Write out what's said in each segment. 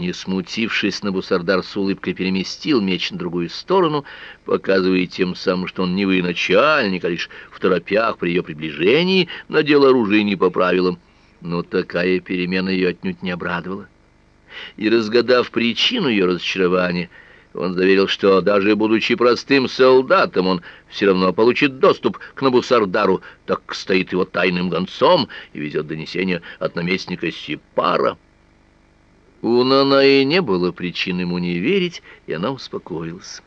Не смутившись, Набусардар с улыбкой переместил меч на другую сторону, показывая тем самым, что он не военачальник, а лишь в торопях при ее приближении надел оружие не по правилам. Но такая перемена ее отнюдь не обрадовала. И, разгадав причину ее разочарования, он заверил, что даже будучи простым солдатом, он все равно получит доступ к Набусардару, так стоит его тайным гонцом и везет донесение от наместника Сипара. У Нанаи не было причин ему не верить, и она успокоилась.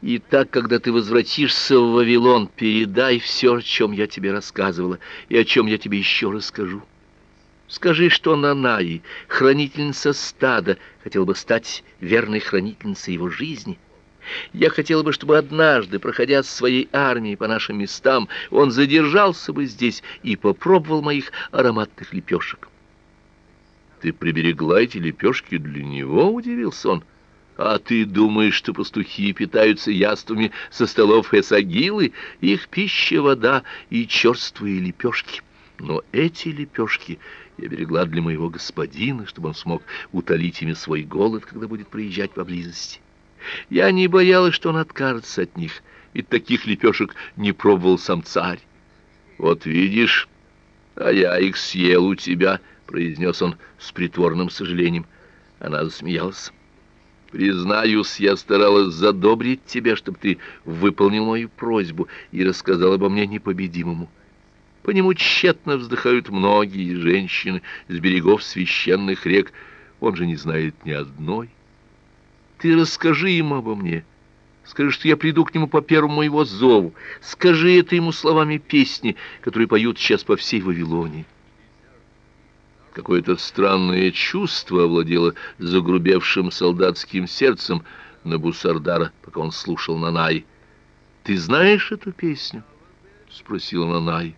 И так, когда ты возвратишься в Вавилон, передай все, о чем я тебе рассказывала, и о чем я тебе еще расскажу. Скажи, что Нанаи, хранительница стада, хотела бы стать верной хранительницей его жизни. Я хотела бы, чтобы однажды, проходя с своей армией по нашим местам, он задержался бы здесь и попробовал моих ароматных лепешек. Ты приберегла эти лепешки для него, удивился он. А ты думаешь, что пастухи питаются яствами со столов Эсагилы? Их пища, вода и черствые лепешки. Но эти лепешки я берегла для моего господина, чтобы он смог утолить ими свой голод, когда будет проезжать поблизости. Я не боялась, что он откажется от них, ведь таких лепешек не пробовал сам царь. Вот видишь, а я их съел у тебя, — произнес он с притворным сожалением. Она засмеялась. Признаюсь, я старалась задобрить тебя, чтобы ты выполнил мою просьбу и рассказал обо мне непобедимому. По нему тщетно вздыхают многие женщины с берегов священных рек. Он же не знает ни одной. Ты расскажи ему обо мне. Скажи, что я приду к нему по первому его зову. Скажи это ему словами песни, которые поют сейчас по всей Вавилонии. Какое-то странное чувство овладело загрубевшим солдатским сердцем Набусардара, пока он слушал Нанай. «Ты знаешь эту песню?» — спросил Нанай.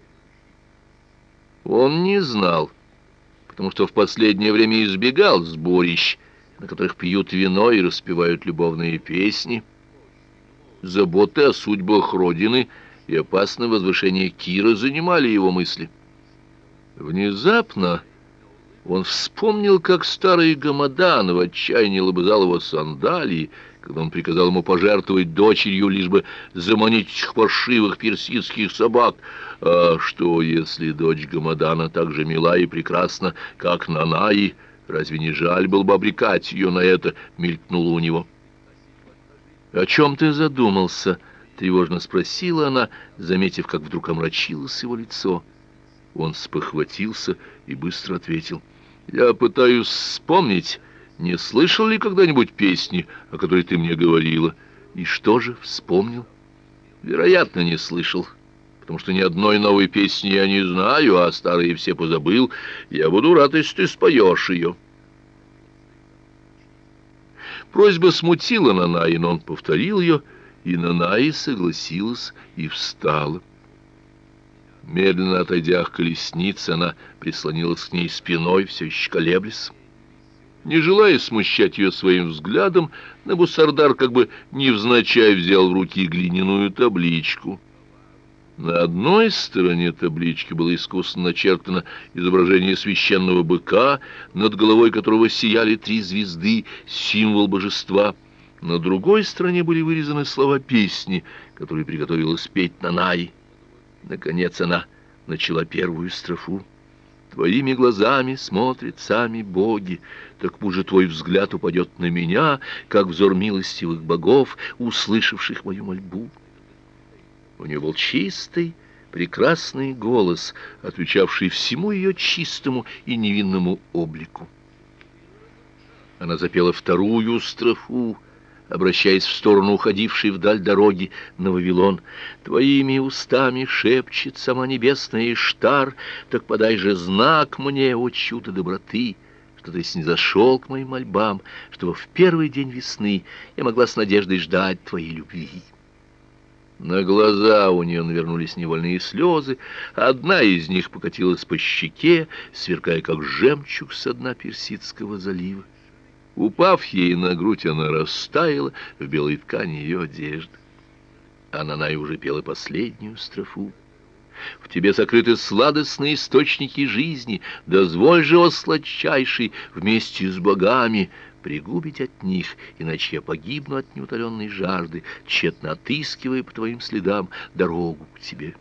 Он не знал, потому что в последнее время избегал сборищ, на которых пьют вино и распевают любовные песни. Заботы о судьбах Родины и опасное возвышение Кира занимали его мысли. Внезапно... Он вспомнил, как старый Гамадан в отчаянии лобызал его сандалии, когда он приказал ему пожертвовать дочерью, лишь бы заманить паршивых персидских собак. А что, если дочь Гамадана так же мила и прекрасна, как Нанаи? Разве не жаль было бы обрекать ее на это? Мелькнуло у него. «О чем ты задумался?» — тревожно спросила она, заметив, как вдруг омрачилось его лицо. Он спохватился и быстро ответил. «Я пытаюсь вспомнить, не слышал ли когда-нибудь песни, о которой ты мне говорила. И что же, вспомнил? Вероятно, не слышал, потому что ни одной новой песни я не знаю, а старые все позабыл. Я буду рад, если ты споешь ее». Просьба смутила Нанаи, но он повторил ее, и Нанаи согласилась и встала. Медленно отойдя к колеснице, она прислонилась к ней спиной, все еще колеблясь. Не желая смущать ее своим взглядом, Набусардар как бы невзначай взял в руки глиняную табличку. На одной стороне таблички было искусно начертано изображение священного быка, над головой которого сияли три звезды, символ божества. На другой стороне были вырезаны слова песни, которые приготовилась петь Нанай. Наконец она начала первую строфу. Твоими глазами смотрят сами боги, так пусть твой взгляд упадет на меня, как взор милостивых богов, услышавших мою мольбу. У нее был чистый, прекрасный голос, отвечавший всему ее чистому и невинному облику. Она запела вторую строфу, обращаясь в сторону уходившей вдаль дороги на Вавилон. «Твоими устами шепчет сама небесная Иштар, так подай же знак мне, о чудо доброты!» что ты снизошел к моим мольбам, чтобы в первый день весны я могла с надеждой ждать твоей любви. На глаза у нее навернулись невольные слезы, одна из них покатилась по щеке, сверкая как жемчуг со дна Персидского залива. Упав ей на грудь, она растаяла в белой ткани ее одежды. Ананай уже пела последнюю строфу. В тебе сокрыты сладостные источники жизни, дозволь же, о сладчайший, вместе с богами пригубить от них, иначе я погибну от неутоленной жажды, тщетно отыскивая по твоим следам дорогу к тебе».